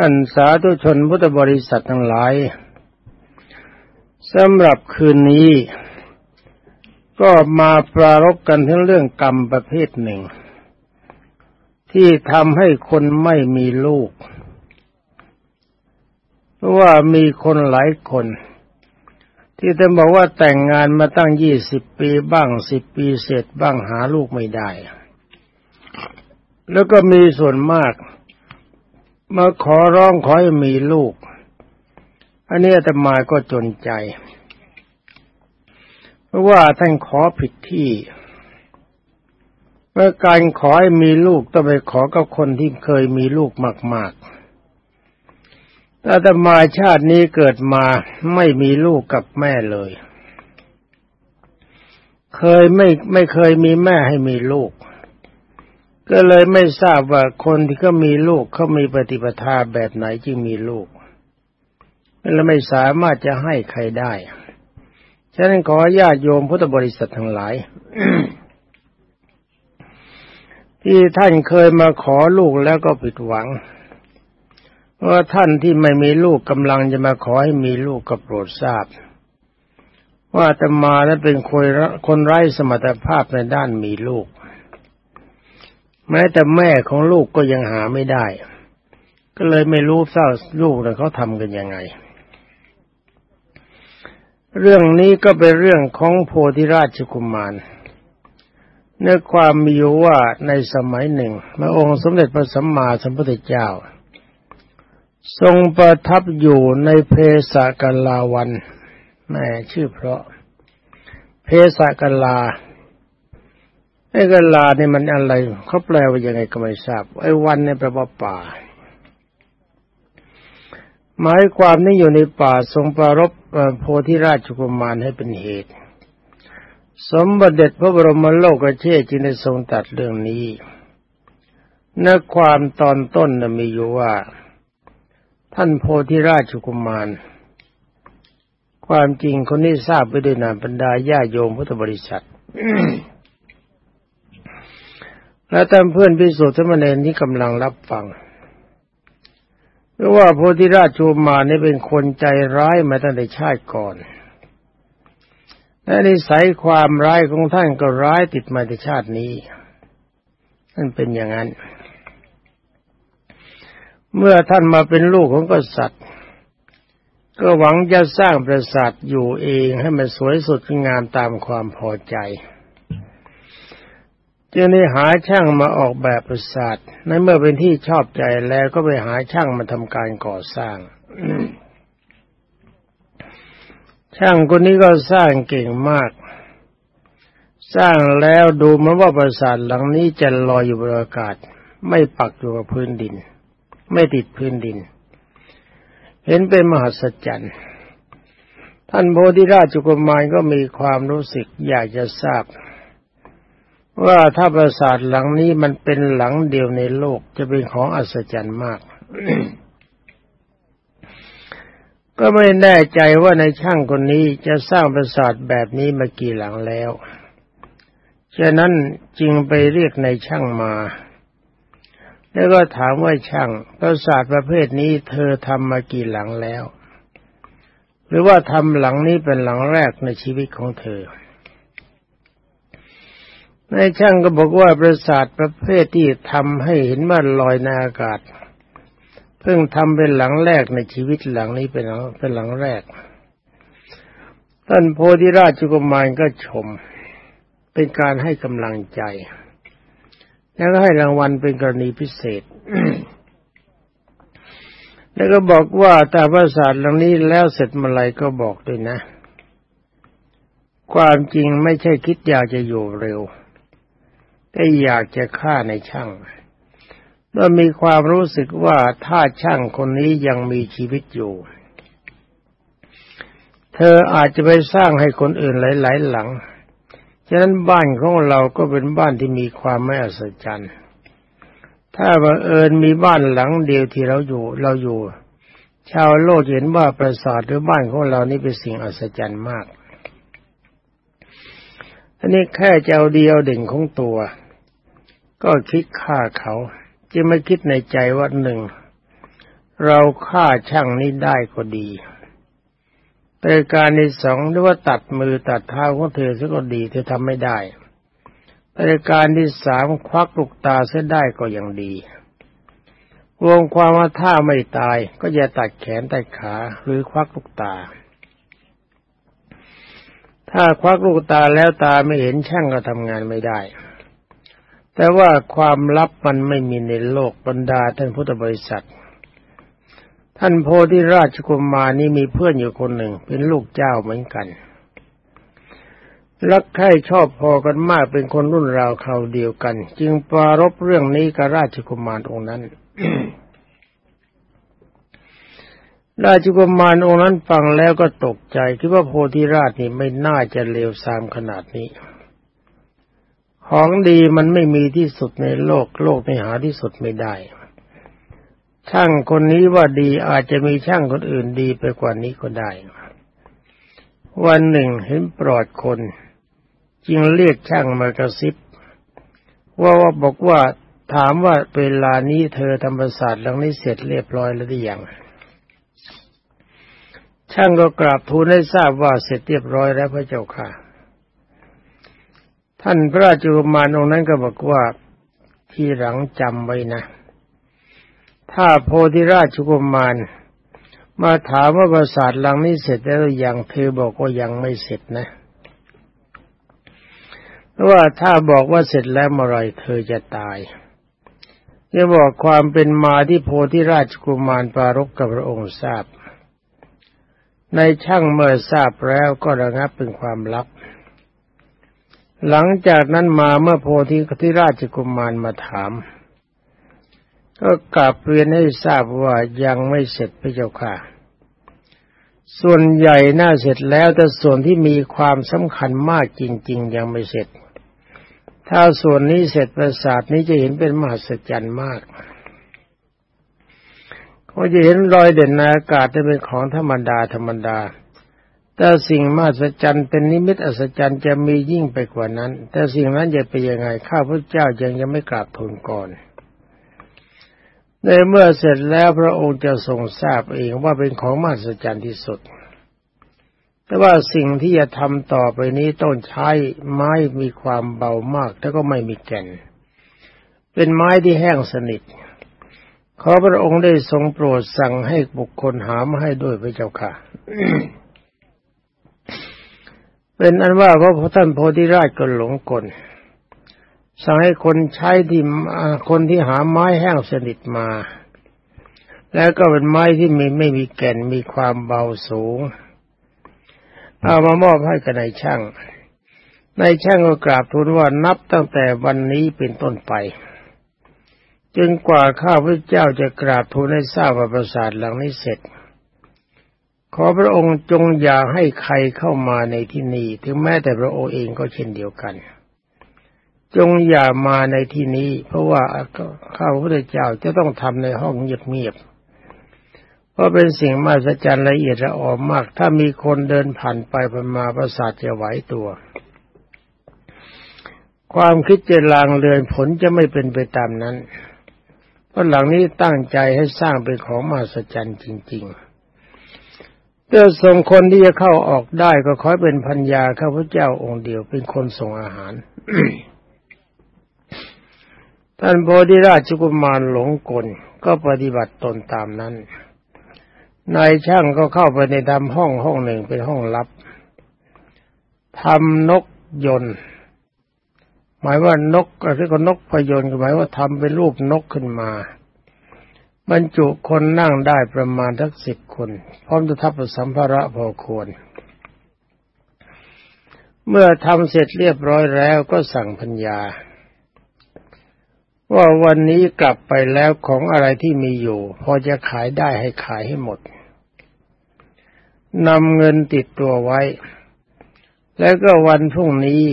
ท่านสาธุชนพุทธบริษัททั้งหลายสำหรับคืนนี้ ก็มาปรารบกันทั้งเรื่องกรรมประเภทหนึ่ง ที่ทำให้คนไม่มีลูก เพราะว่ามีคนหลายคน ที่จะบอกว่าแต่งงานมาตั้งยี่สิบปีบ้างสิบปีเสร็จบ้างหาลูกไม่ได้ แล้วก็มีส่วนมาก มาขอร้องขอให้มีลูก อันนี้อาตมาก็จนใจ เพราะว่าท่านขอผิดที่เมื่อการขอให้มีลูกต้องไปขอกับคนที่เคยมีลูกมากๆอาตมาชาตินี้เกิดมาไม่มีลูกกับแม่เลย เคยไม่ไม่เคยมีแม่ให้มีลูก ก็เลยไม่ทราบว่าคนที่เขามีลูกเขามีปฏิปทาแบบไหนจึงมีลูกและไม่สามารถจะให้ใครได้ ฉะนั้นขอญาติโยมพุทธบริษัททั้งหลาย ที่ท่านเคยมาขอลูกแล้วก็ผิดหวังว่าท่านที่ไม่มีลูกกำลังจะมาขอให้มีลูกก็โปรดทราบ ว่าตมานั้นเป็นคนคนไร้สมรรถภาพในด้านมีลูก แม้แต่แม่ของลูกก็ยังหาไม่ได้ ก็เลยไม่รู้เศร้าลูกนะเขาทำกันยังไง เรื่องนี้ก็เป็นเรื่องของโพธิราชกุมารเนื้อความมีอยู่ว่าในสมัยหนึ่งพระองค์สมเด็จพระสัมมาสัมพุทธเจ้า ทรงประทับอยู่ในเพศกลาวันแม่ชื่อเพราะ เพศกลา ไอ้กลาเนี่ยมันอะไรเขาแปลว่ายังไงก็ไม่ทราบ ไอ้วันเนี่ยแปลว่าป่า หมายความนี้อยู่ในป่าทรงปรารบโพธิราชกุมารให้เป็นเหตุ สมบัติเด็จพระบรมโลกเชษจึงได้ทรงตัดเรื่องนี้นความตอนต้นมีอยู่ว่า ท่านโพธิราชกุมาร ความจริงคนนี้ทราบไปด้วยนามบรรดาญาโยมพุทธบริษัท และท่านเพื่อนพิสุทธิ์ธรรมเนรที่กำลังรับฟังเพราะว่าโพธิราชกุมารนี่เป็นคนใจร้ายมาตั้งแต่ชาติก่อน และนิสัยความร้ายของท่านก็ร้ายติดมาในชาตินี้นั่นเป็นอย่างนั้น เมื่อท่านมาเป็นลูกของกษัตริย์ ก็หวังจะสร้างปราสาทอยู่เองให้มันสวยสดงามตามความพอใจ จึงได้หาช่างมาออกแบบปราสาทในเมื่อเป็นที่ชอบใจแล้วก็ไปหาช่างมาทำการก่อสร้าง ช่างคนนี้ก็สร้างเก่งมาก สร้างแล้วดูมือนว่าปราสาทหลังนี้จะลอยอยู่บนอากาศ ไม่ปักอยู่กับพื้นดิน ไม่ติดพื้นดิน เห็นเป็นมหัศจรรย์ท่านโพธิราชกุมารก็มีความรู้สึกอยากจะทราบ ว่าถ้าปราสาทหลังนี้มันเป็นหลังเดียวในโลกจะเป็นของอัศจรรย์มาก ก็ไม่แน่ใจว่าในช่างคนนี้จะสร้างปราสาทแบบนี้มากี่หลังแล้วฉะนั้นจึงไปเรียกในช่างมา แล้วก็ถามว่าช่างปราสาทประเภทนี้เธอทำมากี่หลังแล้ว หรือว่าทำหลังนี้เป็นหลังแรกในชีวิตของเธอ ในช่างก็บอกว่าปราสาทประเภทที่ทำให้เห็นว่าลอยในอากาศ เพิ่งทำเป็นหลังแรกในชีวิตหลังนี้เป็นหลังเป็นหลังแรก ท่านโพธิราชกุมารก็ชม เป็นการให้กำลังใจ แล้วก็ให้รางวัลเป็นกรณีพิเศษ แล้วก็บอกว่าแต่ปราสาทหลังนี้แล้วเสร็จเมื่อไรก็บอกด้วยนะ ความจริงไม่ใช่คิดอยากจะอยู่เร็ว แต่อยากจะฆ่าในช่างเมื่อมีความรู้สึกว่าถ้าช่างคนนี้ยังมีชีวิตอยู่ เธออาจจะไปสร้างให้คนอื่นหลาย ๆ หลัง ฉะนั้นบ้านของเราก็เป็นบ้านที่มีความไม่อัศจรรย์ ถ้าบังเอิญมีบ้านหลังเดียวที่เราอยู่ เราอยู่ ชาวโลกเห็นว่าปราสาทหรือบ้านของเรานี่เป็นสิ่งอัศจรรย์มาก อันนี้แค่เจ้าเดียวเด่นของตัว ก็คิดฆ่าเขา จะไม่คิดในใจว่าหนึ่ง เราฆ่าช่างนี้ได้ก็ดีแต่การที่สองหรือว่าตัดมือตัดเท้าของเธอซะก็ดีเธอทำไม่ได้แต่การที่สามควักลูกตาเสียได้ก็ยังดีวงความว่าถ้าไม่ตายก็อย่าตัดแขนตัดขาหรือควักลูกตา ถ้าควักลูกตาแล้วตาไม่เห็นช่างก็ทำงานไม่ได้ แต่ว่าความลับมันไม่มีในโลกบรรดาท่านพุทธบริษัท ท่านโพธิราชกุมารนี่มีเพื่อนอยู่คนหนึ่ง เป็นลูกเจ้าเหมือนกัน รักใคร่ชอบพอกันมากเป็นคนรุ่นราวคราวเดียวกัน จึงปรารบเรื่องนี้กับราชกุมารองค์นั้นราชกุมารองค์นั้นฟังแล้วก็ตกใจ คิดว่าโพธิราชนี่ไม่น่าจะเลวทรามขนาดนี้ ของดีมันไม่มีที่สุดในโลกโลกไม่หาที่สุดไม่ได้ ช่างคนนี้ว่าดีอาจจะมีช่างคนอื่นดีไปกว่านี้ก็ได้ วันหนึ่งเห็นปลอดคนจึงเรียกช่างมากระซิบ ว่าว่าบอกว่าถามว่าเวลานี้เธอทำประสาทหลังนี้เสร็จเรียบร้อยแล้วหรือยังช่างก็กราบทูลให้ทราบว่าเสร็จเรียบร้อยแล้วพระเจ้าค่ะ ท่านพระราชกุมารองค์นั้นก็บอกว่าที่หลังจำไว้นะ ถ้าโพธิราชกุมารมาถามว่าประสาทหลังนี้เสร็จแล้วยังเธอบอกว่ายังไม่เสร็จนะว่าถ้าบอกว่าเสร็จแล้วเมื่อไรเธอจะตายจะบอกความเป็นมาที่โพธิราชกุมารปารกกับพระองค์ทราบ ในช่างเมื่อทราบแล้วก็ระงับเป็นความลับ หลังจากนั้นมาเมื่อโพธิที่ราชกุมารมาถาม ก็กลับเรียนให้ทราบว่ายังไม่เสร็จพระเจ้าค่ะ ส่วนใหญ่น่าเสร็จแล้วแต่ส่วนที่มีความสำคัญมากจริง ๆ ยังไม่เสร็จ ถ้าส่วนนี้เสร็จประสาทนี้จะเห็นเป็นมหัศจรรย์มากเขาจะเห็นรอยเด่นในอากาศจะเป็นของธรรมดาธรรมดา แต่สิ่งมหัศจรรย์เป็นนิมิตอัศจรรย์จะมียิ่งไปกว่านั้น แต่สิ่งนั้นจะเป็นยังไงข้าพระเจ้ายังยังไม่กราบทูลก่อนในเมื่อเสร็จแล้วพระองค์จะทรงทราบเองว่าเป็นของมหัศจรรย์ที่สุด แต่ว่าสิ่งที่จะทำต่อไปนี้ต้องใช้ไม้มีความเบามากแล้วก็ไม่มีแก่น เป็นไม้ที่แห้งสนิท ขอพระองค์ได้ทรงโปรดสั่งให้บุคคลหามาให้ด้วยพระเจ้าค่ะ เป็นอันว่าพระท่านโพธิราชก็หลงกลสั่งให้คนใช้ที่คนที่หาไม้แห้งสนิทมา แล้วก็เป็นไม้ที่มีไม่มีแก่นมีความเบาสูง เอามามอบให้กับนายช่างนายช่างก็กราบทูลว่านับตั้งแต่วันนี้เป็นต้นไปจนกว่าข้าพระเจ้าจะกราบทูลให้ทราบว่าปราสาทหลังนี้เสร็จ ขอพระองค์จงอย่าให้ใครเข้ามาในที่นี้ถึงแม้แต่พระองค์เองก็เช่นเดียวกัน จงอย่ามาในที่นี้ เพราะว่าข้าพระเจ้าจะต้องทำในห้องเงียบๆพราะเป็นสิ่งมหัศจรรย์ละเอียดละออมาก ถ้ามีคนเดินผ่านไปผ่านมาประสาทจะไหวตัว ความคิดจะลางเลือนผลจะไม่เป็นไปตามนั้นเพราะหลังนี้ตั้งใจให้สร้างเป็นของมหัศจรรย์จริง ๆ เพื่อส่งคนที่จะเข้าออกได้ก็ขอเป็นพัญญาข้าพเจ้าองค์เดียวเป็นคนส่งอาหาร ท่านโพธิราชกุมารหลงกลก็ปฏิบัติตนตามนั้น นายช่างก็เข้าไปในทำห้องห้องหนึ่งเป็นห้องลับทำนกยนต์ หมายว่านกก็คือก็นกพยนต์หมายว่าทำเป็นรูปนกขึ้นมา บรรจุคนนั่งได้ประมาณทักสิบคน พร้อมจะทับสัมภาระพอควร เมื่อทำเสร็จเรียบร้อยแล้วก็สั่งพัญญา ว่าวันนี้กลับไปแล้วของอะไรที่มีอยู่ พอจะขายได้ให้ขายให้หมดนำเงินติดตัวไว้ แล้วก็วันพรุ่งนี้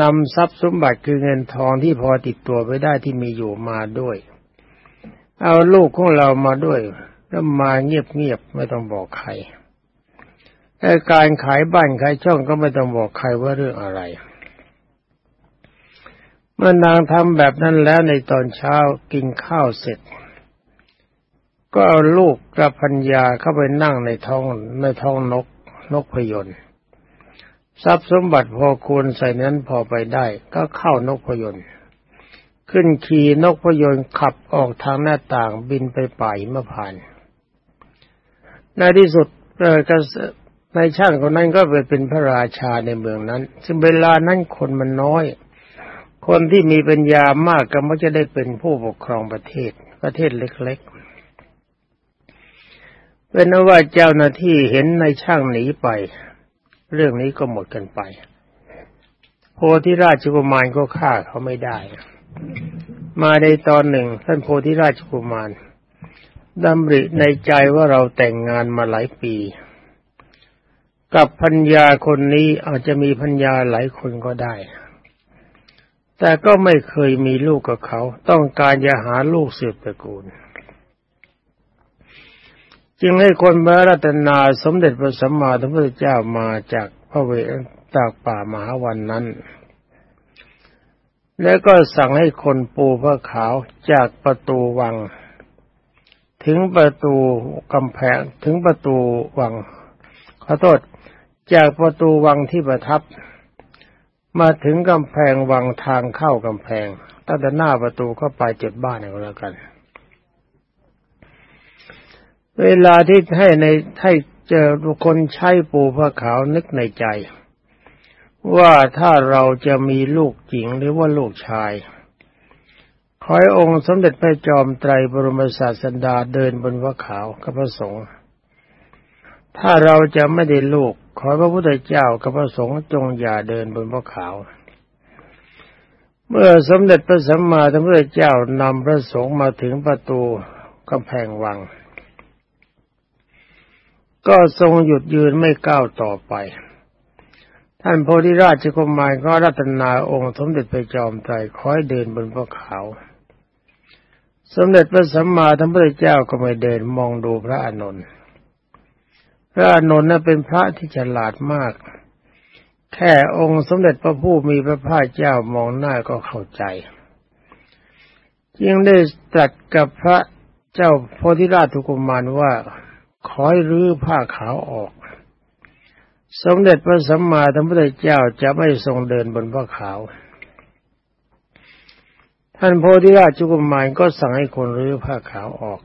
นำทรัพย์สมบัติคือเงินทองที่พอติดตัวไปได้ที่มีอยู่มาด้วย เอาลูกของเรามาด้วย แล้วมาเงียบๆไม่ต้องบอกใครแต่การขายบ้านขายช่องก็ไม่ต้องบอกใครว่าเรื่องอะไรเมื่อนางทำแบบนั้นแล้วในตอนเช้ากินข้าวเสร็จ ก็เอาลูกกับพัญญาเข้าไปนั่งในท้องในท้องนกนกพยนต์ทรัพย์สมบัติพอควรใส่นั้นพอไปได้ ก็เข้านกพยนต์ ขึ้นขี่นกพยนต์ขับออกทางหน้าต่างบินไปป่ายมะพานในที่สุดเออกในช่างคนนั้นก็ไปเป็นพระราชาในเมืองนั้น ซึ่งเวลานั้นคนมันน้อย คนที่มีปัญญามากก็มักจะได้เป็นผู้ปกครองประเทศ ประเทศเล็กๆ เป็นว่าเจ้าหน้าที่เห็นในช่างหนีไป เรื่องนี้ก็หมดกันไป โพธิราชกุมารก็ฆ่าเขาไม่ได้ มาในตอนหนึ่ง ท่านโพธิราชกุมารดำริในใจว่าเราแต่งงานมาหลายปี กับพัญญาคนนี้อาจจะมีพัญญาหลายคนก็ได้ แต่ก็ไม่เคยมีลูกกับเขา ต้องการจะหาลูกสืบตระกูล จึงให้คนพรรัตนาสมเด็จพระสัมมาสัมพุทธเจ้ามาจากพระเวจากป่ามหาวันนั้น แล้วก็สั่งให้คนปูพระขาวจากประตูวัง ถึงประตูกำแพงถึงประตูวัง ขอโทษ จากประตูวังที่ประทับ มาถึงกำแพงวังทางเข้ากำแพงตั้งแต่หน้าประตูเข้าไปเจ็ดบ้านก็แล้วกัน เวลาที่ให้ในให้เจอคนใช้ปูพระขาวนึกในใจ ว่าถ้าเราจะมีลูกหญิงหรือว่าลูกชายขอให้องค์สมเด็จพระจอมไตรบรมศาสดาเดินบนวัขาวกับพระสงฆ์ถ้าเราจะไม่ได้ลูก ขอพระพุทธเจ้ากับพระสงฆ์จงอย่าเดินบนวัขาว เมื่อสมเด็จพระสัมมาสัมพุทธเจ้านำพระสงฆ์มาถึงประตูกำแพงวัง ก็ทรงหยุดยืนไม่ก้าวต่อไป ท่านโพธิราชกุมารก็รัตนาองค์สมเด็จพระจอมไตรคอยเดินบนพระเขา สมเด็จพระสัมมาสัมพุทธเจ้าก็ไม่เดินมองดูพระอานนท์พระอานนท์นั้นเป็นพระที่ฉลาดมาก แค่องค์สมเด็จพระผู้มีพระภาคเจ้ามองหน้าก็เข้าใจจึงได้ตรัสกับพระเจ้าโพธิราชทุกุมารว่าขอให้รื้อผ้าขาวออก สมเด็จพระสัมมาสัมพุทธเจ้าจะไม่ทรงเดินบนผ้าขาว ท่านโพธิราชจุกุมารก็สั่งให้คนรื้อผ้าขาวออก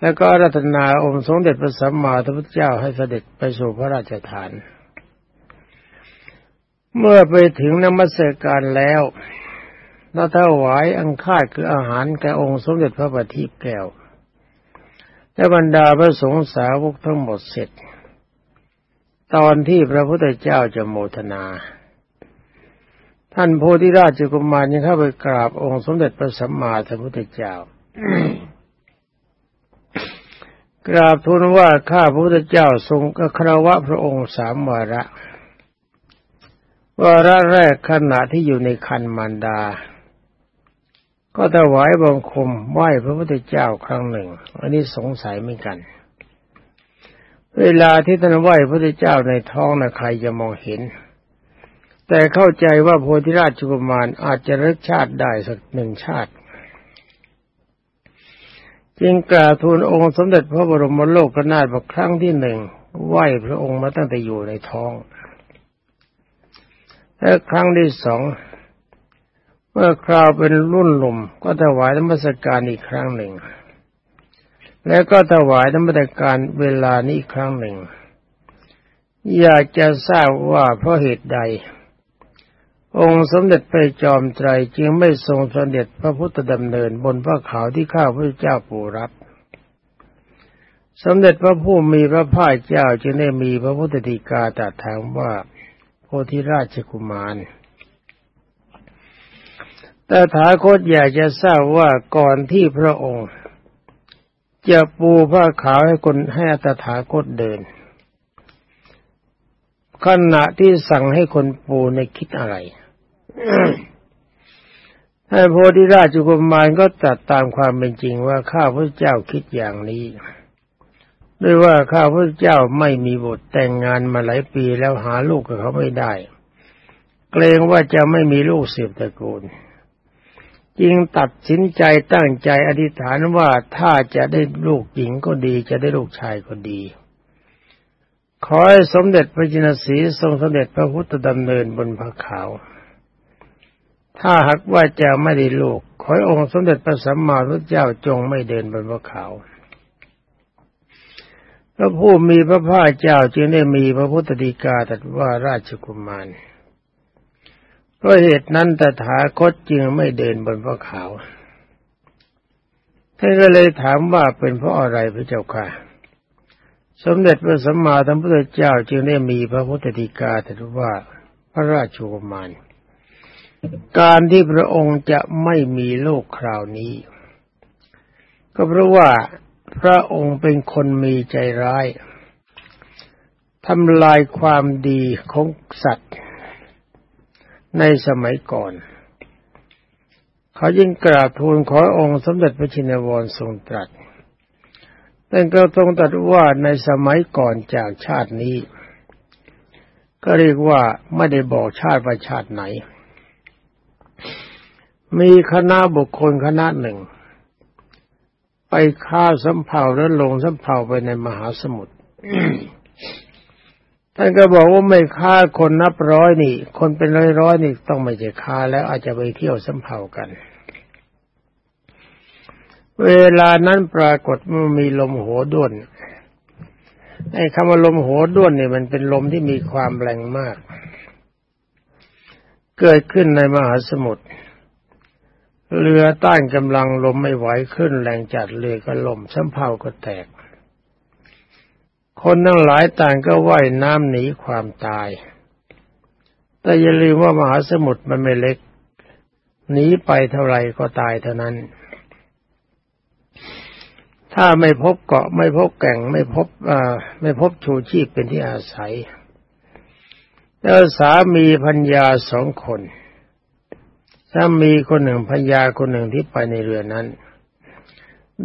แล้วก็รัตนาองค์สมเด็จพระสัมมาสัมพุทธเจ้าให้เสด็จไปสู่พระราชฐาน เมื่อไปถึงนมัสการแล้วเราถวายอังคาดคืออาหารแก่องค์สมเด็จพระบัณฑิตแก้ว และบรรดาพระสงฆ์สาวกทั้งหมดเสร็จ ตอนที่พระพุทธเจ้าจะโมทนา ท่านโพธิราชกุมารยังเข้าไปกราบองค์สมเด็จพระสัมมาสัมพุทธเจ้ากราบทูลว่าข้าพระพุทธเจ้าทรงกครวะพระองค์สามวาระวาระแรกขณะที่อยู่ในคันมารดา ก็ถวายบังคมไหว้พระพุทธเจ้าครั้งหนึ่ง อันนี้สงสัยเหมือนกัน เวลาที่ท่านไหว้พระเจ้าในท้องนะใครจะมองเห็น แต่เข้าใจว่าโพธิราชกุมารอาจจะรักชาติได้สักหนึ่งชาติ จึงกราบทูลองค์สมเด็จพระบรมโลกนาถบอกครั้งที่หนึ่งไหว้พระองค์มาตั้งแต่อยู่ในท้องและครั้งที่สอง เมื่อคราวเป็นรุ่นหนุ่มก็ถวายธรรมสการอีกครั้งหนึ่ง แล้วก็ถวายธรรมสการเวลานี้ครั้งหนึ่ง อยากจะทราบว่าเพราะเหตุใด องค์สมเด็จพระจอมไตรจึงไม่ทรงเสด็จพระพุทธดำเนินบนพระขาวที่ข้าพระเจ้าปูรับ สมเด็จพระผู้มีพระภาคเจ้าจึงได้มีพระพุทธฎีกาตรัสถามว่าโพธิราชกุมารแต่ถาคตอยากจะทราบว่าก่อนที่พระองค์ จะปูผ้าขาวให้คนให้อัตถาคตเดิน ขณะที่สั่งให้คนปูในคิดอะไรท่านโพธิราชกุมารก็ตัดตามความเป็นจริงว่าข้าพระเจ้าคิดอย่างนี้ด้วยว่าข้าพระเจ้าไม่มีบุตรแต่งงานมาหลายปีแล้วหาลูกกับเขาไม่ได้ เกรงว่าจะไม่มีลูกสืบตระกูล จึงตัดสินใจตั้งใจอธิษฐานว่าถ้าจะได้ลูกหญิงก็ดี จะได้ลูกชายก็ดี ขอให้สมเด็จพระจินสีทรงสมเด็จพระพุทธดำเนินบนพระขาว ถ้าหากว่าจะไม่ได้ลูก ขอให้องค์สมเด็จพระสัมมาสัมพุทธเจ้าจงไม่เดินบนพระขาวพระผู้มีพระภาคเจ้าจึงได้มีพระพุทธดีกาตรัสว่าราชกุมาร เพราะเหตุนั้นตถาคตจึงไม่เดินบนพระขาวท่านก็เลยถามว่าเป็นเพราะอะไรพระเจ้าค่ะ สมเด็จพระสัมมาสัมพุทธเจ้าจึงได้มีพระพุทธดีกาตรัสว่าพระราชกุมารการที่พระองค์จะไม่มีโลกคราวนี้ ก็เพราะว่าพระองค์เป็นคนมีใจร้ายทำลายความดีของสัตว์ ในสมัยก่อน เขายิ่งกราบทูลขอองค์สมเด็จพระชินวรทรงตรัสแต่ก็ทรงตรัสว่าในสมัยก่อนจากชาตินี้ ก็เรียกว่าไม่ได้บอกชาติว่าชาติไหน มีคณะบุคคลคณะหนึ่ง ไปฆ่าสำเภาแล้วลงสำเภาไปในมหาสมุทร ท่านก็บอกว่าไม่ฆ่าคนนับร้อยนี่ คนเป็นร้อยร้อยนี่ต้องไม่ใช่ฆ่าแล้วอาจจะไปเที่ยวสัมเภากัน เวลานั้นปรากฏมันมีลมโหด้วนไอ้คำว่าลมโหด้วนนี่มันเป็นลมที่มีความแรงมาก เกิดขึ้นในมหาสมุทรเรือต้านกำลังลมไม่ไหวขึ้นแรงจัดเรือก็ล่มสัมเภาก็แตก คนทั้งหลายต่างก็ว่ายน้ำหนีความตาย แต่อย่าลืมว่ามหาสมุทรมันไม่เล็ก หนีไปเท่าไรก็ตายเท่านั้น ถ้าไม่พบเกาะไม่พบแก่งไม่พบอ่าไม่พบชูชีพเป็นที่อาศัย แล้วสามีพัญญาสองคนสามีคนหนึ่งพัญญาคนหนึ่งที่ไปในเรือนั้น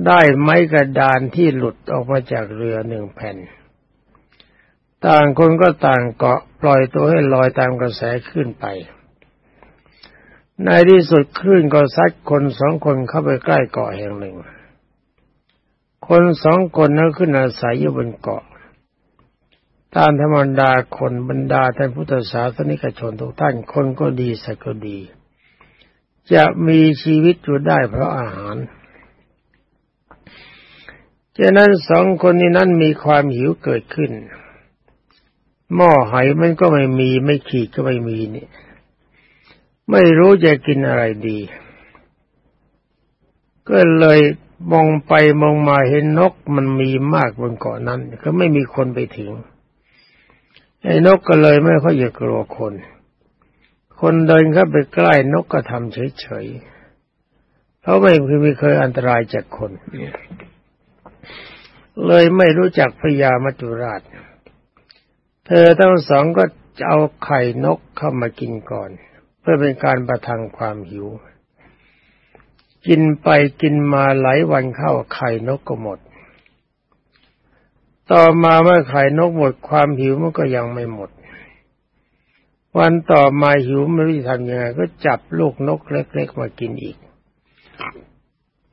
ได้ไม้กระดานที่หลุดออกมาจากเรือหนึ่งแผ่น ต่างคนก็ต่างเกาะปล่อยตัวให้ลอยตามกระแสขึ้นไป ในที่สุดคลื่นก็ซัดคนสองคนเข้าไปใกล้เกาะแห่งหนึ่ง คนสองคนนั้นขึ้นอาศัยอยู่บนเกาะ ตามธรรมดาคนบรรดาท่านพุทธศาสนิกชนทุกท่านคนก็ดีสักก็ดี จะมีชีวิตอยู่ได้เพราะอาหารฉะนั้นสองคนนี้นั้นมีความหิวเกิดขึ้น หม้อไหมันก็ไม่มีไม่ขีดก็ไม่มีนี่ ไม่รู้จะกินอะไรดี ก็เลยมองไปมองมาเห็นนกมันมีมากบนเกาะนั้น ก็ไม่มีคนไปถึงไอ้นกก็เลยไม่ค่อยอยากกลัวคน คนเดินเข้าไปใกล้นกก็ทำเฉยๆเพราะไม่เคยมีเคยอันตรายจากคน เลยไม่รู้จักพญามัจจุราช เธอทั้งสองก็จะเอาไข่นกเข้ามากินก่อน เพื่อเป็นการประทังความหิว กินไปกินมาหลายวันเข้าไข่นกก็หมด ต่อมาเมื่อไข่นกหมดความหิวมันก็ยังไม่หมด วันต่อมาหิวไม่รู้จะทำยังไงก็จับลูกนกเล็กๆมากินอีก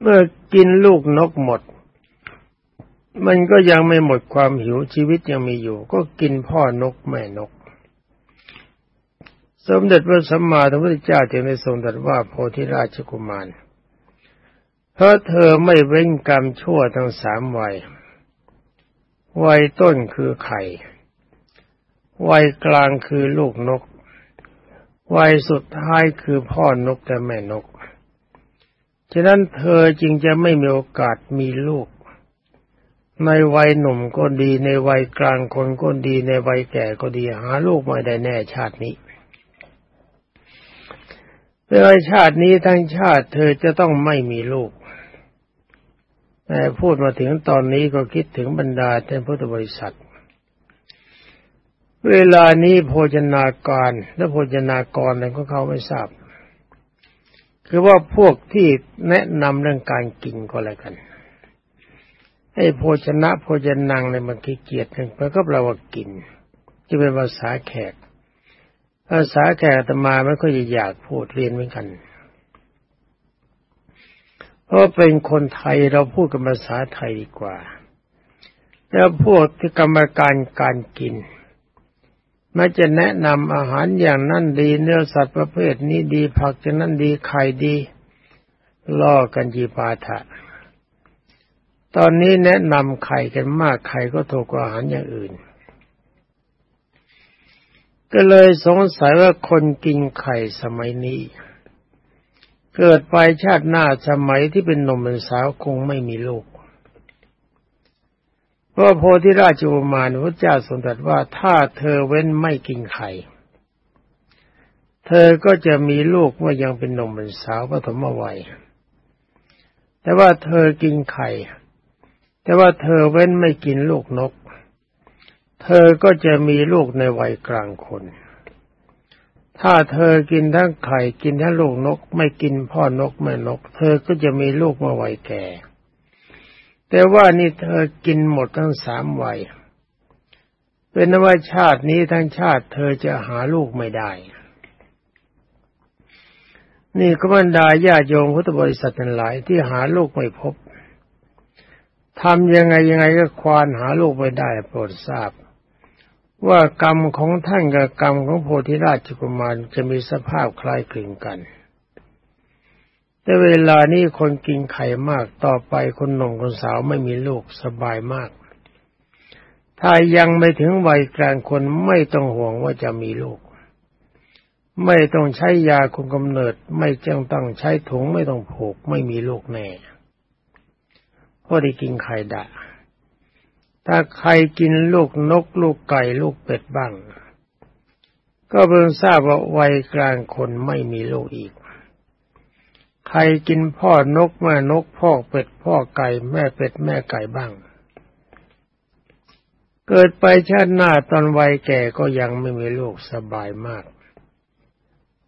เมื่อกินลูกนกหมด มันก็ยังไม่หมดความหิวชีวิตยังมีอยู่ ก็กินพ่อนกแม่นก สมเด็จพระสัมมาสัมพุทธเจ้าจึงได้ทรงตรัสว่าโพธิราชกุมารเพราะเธอไม่เว้นกรรมชั่วทั้งสามวัย วัยต้นคือไข่ วัยกลางคือลูกนก วัยสุดท้ายคือพ่อนกและแม่นก ฉะนั้นเธอจึงจะไม่มีโอกาสมีลูก ในวัยหนุ่มก็ดีในวัยกลางคนก็ดีในวัยแก่ก็ดีหาลูกไม่ได้แน่ชาตินี้ในชาตินี้ทั้งชาติเธอจะต้องไม่มีลูกแต่พูดมาถึงตอนนี้ก็คิดถึงบรรดาท่านพุทธบริษัท เวลานี้โภชนาการและโภชนากรอะไรของเขาไม่ทราบ คือว่าพวกที่แนะนำเรื่องการกินก็แล้วกัน ไอ้โภชนะโภชนังในมันขี้เกียจมันก็แปลว่ากินที่เป็นภาษาแขก ภาษาแขกตมาไม่ค่อยอยากพูดเรียนเหมือนกัน เพราะเป็นคนไทยเราพูดกันภาษาไทยดีกว่า แล้วพวกที่กรรมการการกินมันจะแนะนำอาหารอย่างนั้นดี เนื้อสัตว์ประเภทนี้ดีผักจะนั้นดีไข่ดี ล่อกันจีปาถะ ตอนนี้แนะนำไข่กันมากไข่ก็ถูกกว่าอาหารอย่างอื่น ก็เลยสงสัยว่าคนกินไข่สมัยนี้ เกิดไปชาติหน้าสมัยที่เป็นหนุ่มเป็นสาวคงไม่มีลูกเพราะโพธิราชอุมานพระเจ้าทรงตรัสว่าถ้าเธอเว้นไม่กินไข่เธอก็จะมีลูกเมื่อยังเป็นหนุ่มเป็นสาวปฐมวัย แต่ว่าเธอกินไข่ แต่ว่าเธอเว้นไม่กินลูกนก เธอก็จะมีลูกในวัยกลางคน ถ้าเธอกินทั้งไข่กินทั้งลูกนก ไม่กินพ่อนกแม่นก เธอก็จะมีลูกเมื่อวัยแก่ แต่ว่านี่เธอกินหมดทั้งสามวัย เป็นนว่าชาตินี้ทั้งชาติ เธอจะหาลูกไม่ได้ นี่ก็บรรดาญาโยมพุทธบริษัททั้งหลายที่หาลูกไม่พบ ทำยังไงยังไงก็ควานหาลูกไม่ได้โปรดทราบ ว่ากรรมของท่านกับกรรมของโพธิราชกุมารจะมีสภาพคล้ายคลึงกัน แต่เวลานี้คนกินไข่มากต่อไปคนหนุ่มคนสาวไม่มีลูกสบายมาก ถ้ายังไม่ถึงวัยกลางคนไม่ต้องห่วงว่าจะมีลูก ไม่ต้องใช้ยาคุมกำเนิด ไม่จ้งต้องใช้ถุงไม่ต้องผูกไม่มีลูกแน่ พราะได้กินไข่ดะ ถ้าใครกินลูกนกลูกไก่ลูกเป็ดบ้าง ก็เพิ่งทราบว่าวัยกลางคนไม่มีลูกอีก ใครกินพ่อนกแม่นกพ่อเป็ดพ่อไก่แม่เป็ดแม่ไก่บ้าง เกิดไปชาติหน้าตอนวัยแก่ก็ยังไม่มีลูกสบายมาก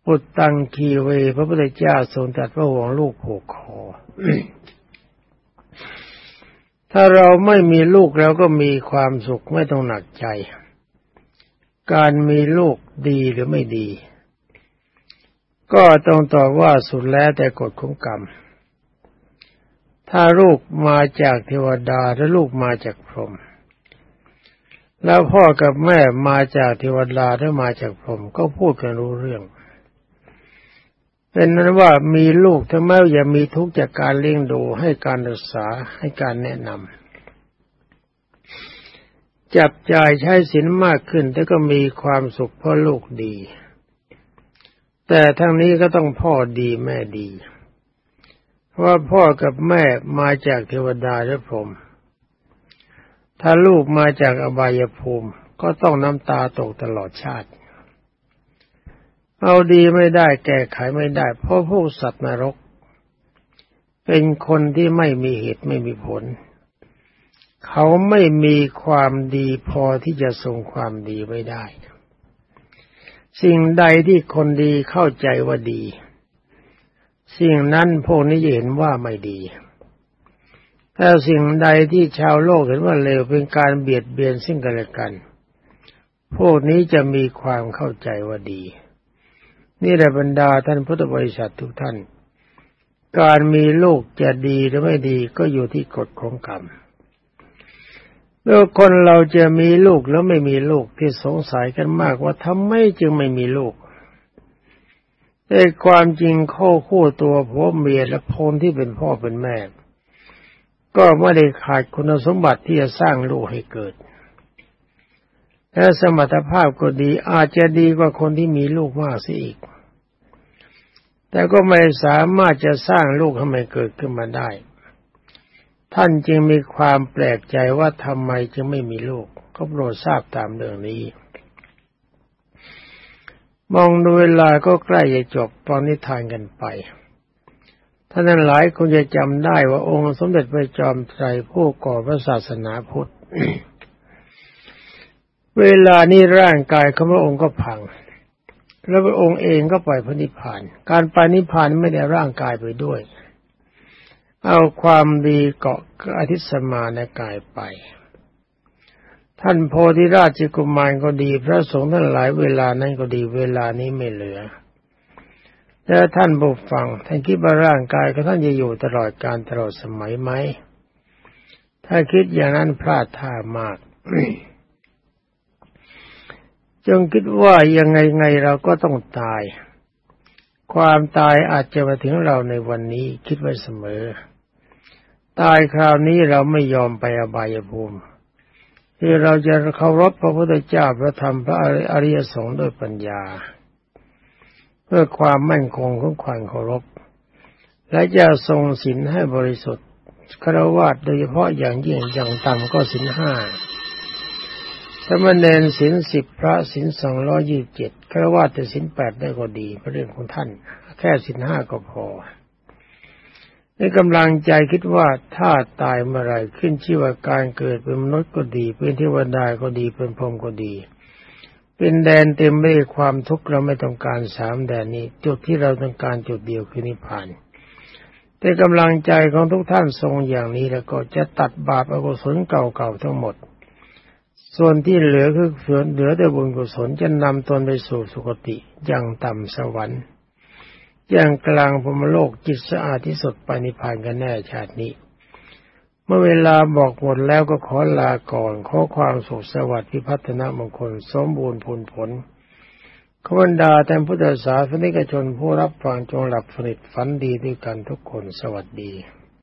ปุตตังคีเว พระพุทธเจ้าทรงตรัสพระห่วงลูกผูกคอ ถ้าเราไม่มีลูกเราก็มีความสุขไม่ต้องหนักใจ การมีลูกดีหรือไม่ดี ก็ต้องตอบว่าสุดแล้วแต่กฎของกรรม ถ้าลูกมาจากเทวดาถ้าลูกมาจากพรหมแล้วพ่อกับแม่มาจากเทวดาถ้ามาจากพรหมก็พูดกันรู้เรื่อง เป็นนั้นว่ามีลูกถ้าแม้อย่ามีทุกข์จากการเลี้ยงดูให้การศึกษาให้การแนะนำจับจ่ายใช้สินมากขึ้นแต่ก็มีความสุขเพราะลูกดี แต่ทั้งนี้ก็ต้องพ่อดีแม่ดี เพราะว่าพ่อกับแม่มาจากเทวดาและพรหมถ้าลูกมาจากอบายภูมิ ก็ต้องน้ำตาตกตลอดชาติ เอาดีไม่ได้แก้ไขไม่ได้ เพราะพวกสัตว์นรก เป็นคนที่ไม่มีเหตุไม่มีผล เขาไม่มีความดีพอที่จะทรงความดีไว้ได้ สิ่งใดที่คนดีเข้าใจว่าดี สิ่งนั้นพวกนี้จะเห็นว่าไม่ดีแต่สิ่งใดที่ชาวโลกเห็นว่าเลวเป็นการเบียดเบียนซึ่งกันและกัน พวกนี้จะมีความเข้าใจว่าดี นี่แหละบรรดาท่านพุทธบริษัททุกท่าน การมีลูกจะดีหรือไม่ดีก็อยู่ที่กฎของกรรมแล้วคนเราจะมีลูกแล้วไม่มีลูกที่สงสัยกันมากว่าทำไมจึงไม่มีลูกแต่ความจริงข้อคู่ตัวพ่อเมียและพนที่เป็นพ่อเป็นแม่ ก็ไม่ได้ขาดคุณสมบัติที่จะสร้างลูกให้เกิด และสมรรถภาพก็ดีอาจจะดีกว่าคนที่มีลูกมากเสิอีก แต่ก็ไม่สามารถจะสร้างลูกให้มันเกิดขึ้นมาได้ ท่านจึงมีความแปลกใจว่าทำไมจึงไม่มีลูก ก็โปรดทราบตามเรื่องนี้ มองดูเวลาก็ใกล้จะจบตอนนิทานกันไปท่านนั้นหลายคงจะจำได้ว่าองค์สมเด็จพระจอมไตรผู้ก่อพระศาสนาพุทธ เวลานี้ร่างกายของพระองค์ก็พัง แล้วพระองค์เองก็ปล่อยพระนิพพาน การไปนิพพานไม่ได้ร่างกายไปด้วย เอาความดีเกาะอธิสมาในกายไป ท่านโพธิราชกุมารก็ดี พระสงฆ์ท่านหลายเวลานั้นก็ดี เวลานี้ไม่เหลือแล้วท่านบุฟัง ท่านคิดว่าร่างกายของท่านจะอยู่ตลอดการตลอดสมัยไหม ถ้าคิดอย่างนั้นพลาดท่ามาก จงคิดว่ายังไงไงเราก็ต้องตาย ความตายอาจจะมาถึงเราในวันนี้คิดไว้เสมอ ตายคราวนี้เราไม่ยอมไปอบายภูมิคือเราจะเคารพพระพุทธเจ้าพระธรรมพระอริยสงฆ์ด้วยปัญญา เพื่อความมั่นคงของความเคารพ และจะทรงศีลให้บริสุทธิ์คารวะโดยเฉพาะอย่างยิ่งอย่างต่ำก็ศีลห้า สมณเณรศีลสิบพระศีลสองร้อยี่สิบเจ็ดครวะแต่ศีลแปดได้ก็ดีเราะเรื่องของท่าน แค่ศีลห้าก็พอในกำลังใจคิดว่าถ้าตายเมื่อไรขึ้นชื่อว่าการเกิดเป็นมนุษย์ก็ดี เป็นเทวดาก็ดีเป็นพรหมก็ดี เป็นแดนเต็มไปด้วยความทุกข์เราไม่ต้องการสามแดนนี้ จุดที่เราต้องการจุดเดียวคือนิพพานแต่กำลังใจของทุกท่านทรงอย่างนี้แล้วก็จะตัดบาปอกุศลเก่าๆทั้งหมด ส่วนที่เหลือคือส่วนเหลือแต่บุญกุศลจะนำตนไปสู่สุคติอย่างต่ำสวรรค์ อย่างกลางพมโลกจิตสะอาดที่สุดปณิพานกันแน่ชาตินี้ เมื่อเวลาบอกหมดแล้วก็ขอลาก่อน ขอความสุขสวัสดิ์พิพัฒนามงคลสมบูรณ์ผลผลขบันดาแต่พุทธศาสนิกชนผู้รับฟังจงหลับสนิทฝันดีด้วยกันทุกคนสวัสดี